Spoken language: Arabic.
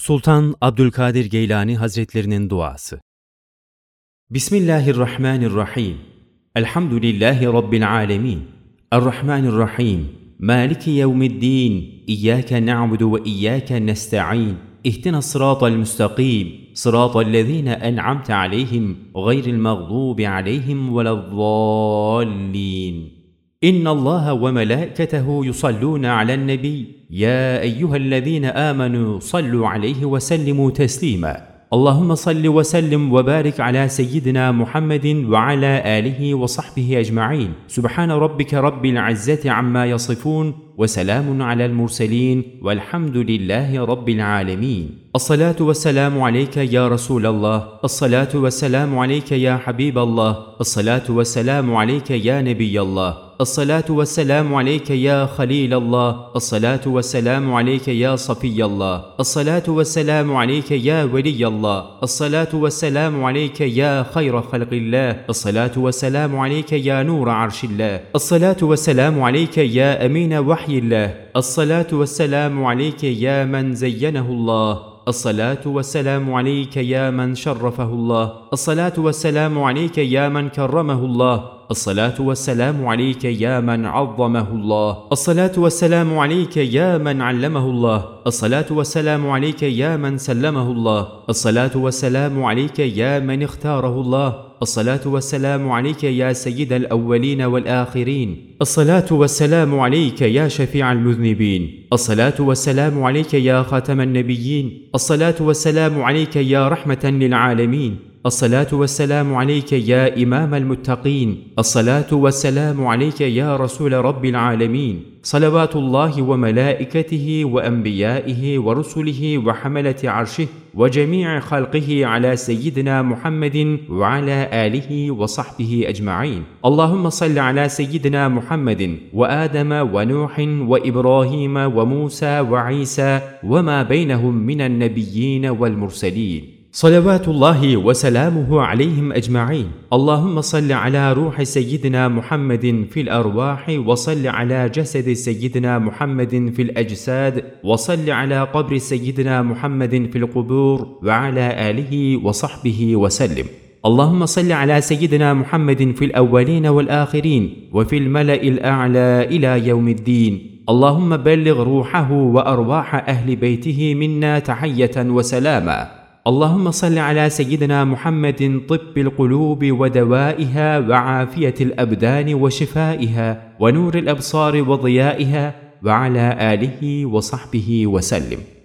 Sultan Abdülkadir Geylani Hazretlerinin duası. Bismillahirrahmanirrahim. Elhamdülillahi Rabbil alemin. Errahmanirrahim. Maliki yevmiddin. İyyâke na'budu ve iyyâke nesta'in. الصراط المستقيم صراط الذين انعمت عليهم غير المغضوب عليهم ولا الضالين ان الله وملائكته يصلون على النبي. يا ايها الذين امنوا صلوا عليه وسلموا تسليما. اللهم صل وسلم وبارك على سيدنا محمد وعلى اله وصحبه اجمعين. سبحان ربك رب العزه عما يصفون وسلام على المرسلين والحمد لله رب العالمين. الصلاه والسلام عليك يا رسول الله. الصلاه والسلام عليك يا حبيب الله. الصلاه والسلام عليك يا نبي الله. الصلاة والسلام عليك يا خليل الله. الصلاة والسلام عليك يا صفي الله. الصلاة والسلام عليك يا ولي الله. الصلاة والسلام عليك يا خير خلق الله. الصلاة والسلام عليك يا نور عرش الله. الصلاة والسلام عليك يا أمين وحي الله. الصلاة والسلام عليك يا من زينه الله. الصلاة والسلام عليك يا من شرفه الله. الصلاة والسلام عليك يا من كرمه الله. الصلاة والسلام عليك يا من عظمه الله. الصلاة والسلام عليك يا من علمه الله. الصلاة والسلام عليك يا من سلمه الله. الصلاة والسلام عليك يا من اختاره الله. الصلاة والسلام عليك يا سيد الأولين والآخرين. الصلاة والسلام عليك يا شفيع المذنبين. الصلاة والسلام عليك يا خاتم النبيين. الصلاة والسلام عليك يا رحمة للعالمين. الصلاة والسلام عليك يا إمام المتقين. الصلاة والسلام عليك يا رسول رب العالمين. صلوات الله وملائكته وأنبيائه ورسله وحملة عرشه وجميع خلقه على سيدنا محمد وعلى آله وصحبه أجمعين. اللهم صل على سيدنا محمد وآدم ونوح وإبراهيم وموسى وعيسى وما بينهم من النبيين والمرسلين. صلوات الله وسلامه عليهم أجمعين. اللهم صل على روح سيدنا محمد في الأرواح وصل على جسد سيدنا محمد في الأجساد وصل على قبر سيدنا محمد في القبور وعلى آله وصحبه وسلم. اللهم صل على سيدنا محمد في الأولين والآخرين وفي الملأ الأعلى إلى يوم الدين. اللهم بلغ روحه وأرواح أهل بيته منا تحية وسلاما. اللهم صل على سيدنا محمد طب القلوب ودوائها وعافية الأبدان وشفائها ونور الأبصار وضيائها وعلى آله وصحبه وسلم.